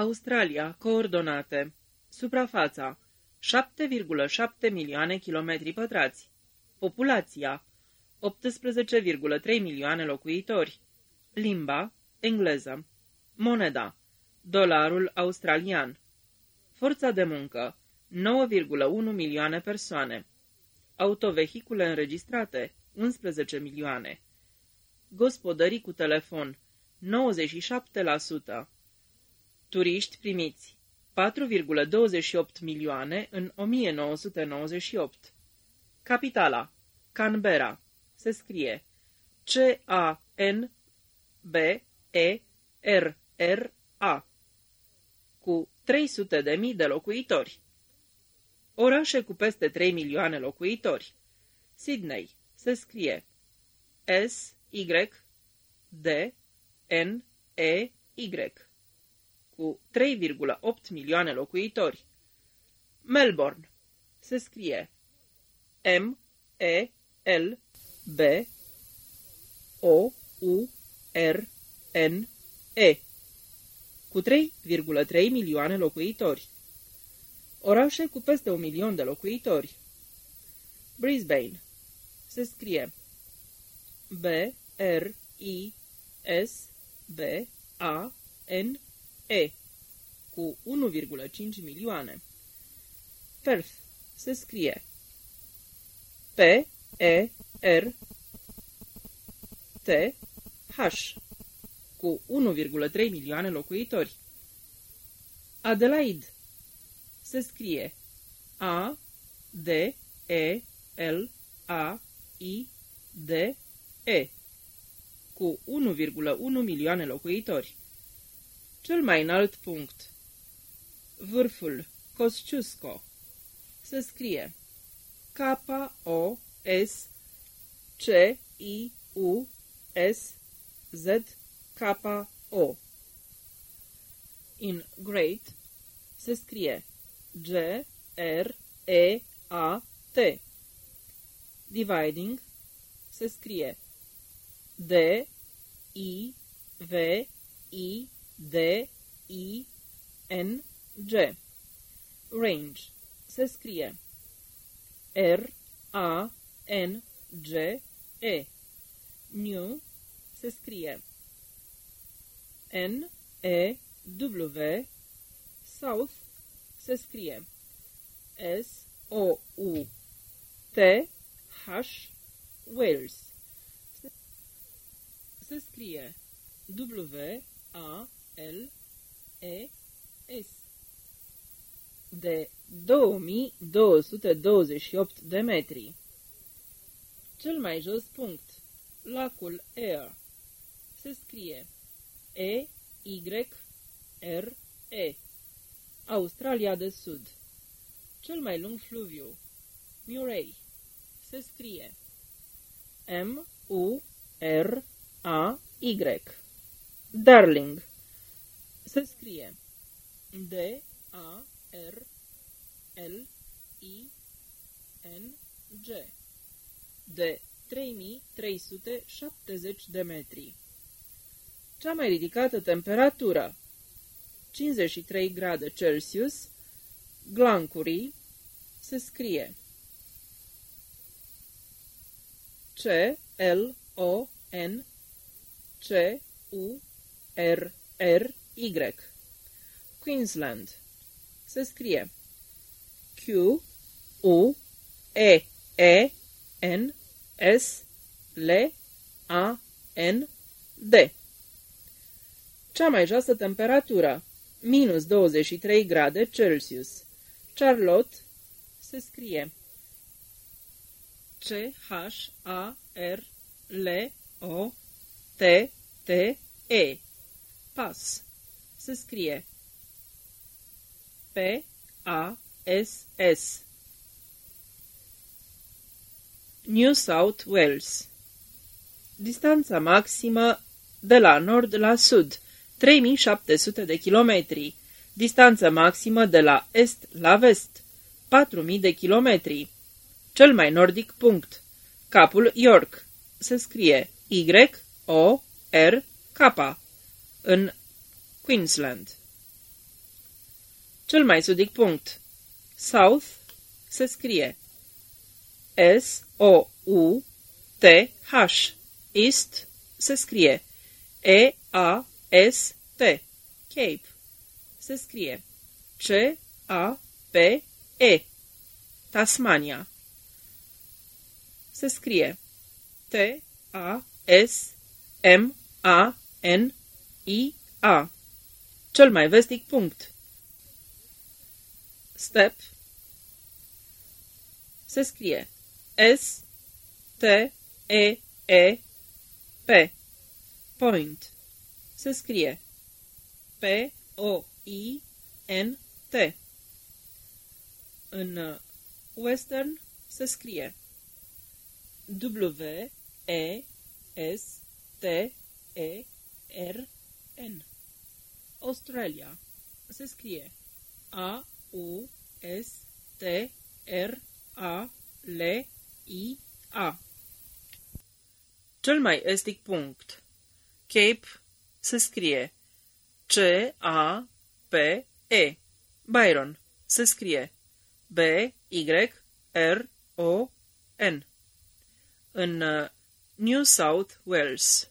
Australia, coordonate. Suprafața 7,7 milioane kilometri pătrați. Populația 18,3 milioane locuitori. Limba engleză. Moneda dolarul australian. Forța de muncă 9,1 milioane persoane. Autovehicule înregistrate 11 milioane. Gospodării cu telefon 97%. Turiști primiți 4,28 milioane în 1998. Capitala Canberra se scrie C-A-N-B-E-R-R-A cu 300 de mii de locuitori. Orașe cu peste 3 milioane locuitori. Sydney se scrie S-Y-D-N-E-Y cu 3,8 milioane locuitori. Melbourne se scrie M-E-L-B-O-U-R-N-E cu 3,3 milioane locuitori. Orașe cu peste un milion de locuitori. Brisbane se scrie B R I S B A N E cu 1,5 milioane. Perth se scrie P E R T H cu 1,3 milioane locuitori. Adelaide se scrie A D E L A I D E cu 1,1 milioane locuitori. Cel mai înalt punct. Vârful Kosciusko. Se scrie K-O-S C-I-U-S Z-K-O In Great se scrie G-R-E-A-T Dividing se scrie D-I-V-I D-I-N-G. Range. Se scrie R-A-N-G-E. New. Se scrie N-E-W. South. Se scrie S-O-U-T-H. Wales. Se scrie W-A-L-E-S de 2228 de metri. Cel mai jos punct, lacul Air, se scrie E-Y-R-E, Australia de Sud. Cel mai lung fluviu, Murray, se scrie M-U-R-A-Y. Darling. Se scrie D-A-R-L-I-N-G de 3370 de metri. Cea mai ridicată temperatură 53 grade Celsius Glancurii se scrie C L O N C U R-R-Y. Queensland. Se scrie Q-U-E-N-S-L-A-N-D. Cea mai joasă temperatură, minus 23 grade Celsius. Charlotte se scrie C-H-A-R-L-O-T-T-E. Pas. Se scrie P-A-S-S. New South Wales Distanța maximă de la nord la sud, 3700 de kilometri. Distanță maximă de la est la vest, 4000 de kilometri. Cel mai nordic punct. Capul York. Se scrie Y-O-R-K în Queensland. Cel mai sudic punct. South se scrie S-O-U-T-H. East se scrie E-A-S-T. Cape se scrie C-A-P-E. Tasmania se scrie T-A-S-M-A-N-I-A. Cel mai vestic punct. Step se scrie S-T-E-E-P. Point se scrie P-O-I-N-T. În western se scrie W-E-S-T-E-R-N. Australia. Se scrie A-U-S-T-R-A-L-I-A. Cel mai estic punct. Cape se scrie C-A-P-E. Byron se scrie B-Y-R-O-N în uh, New South Wales.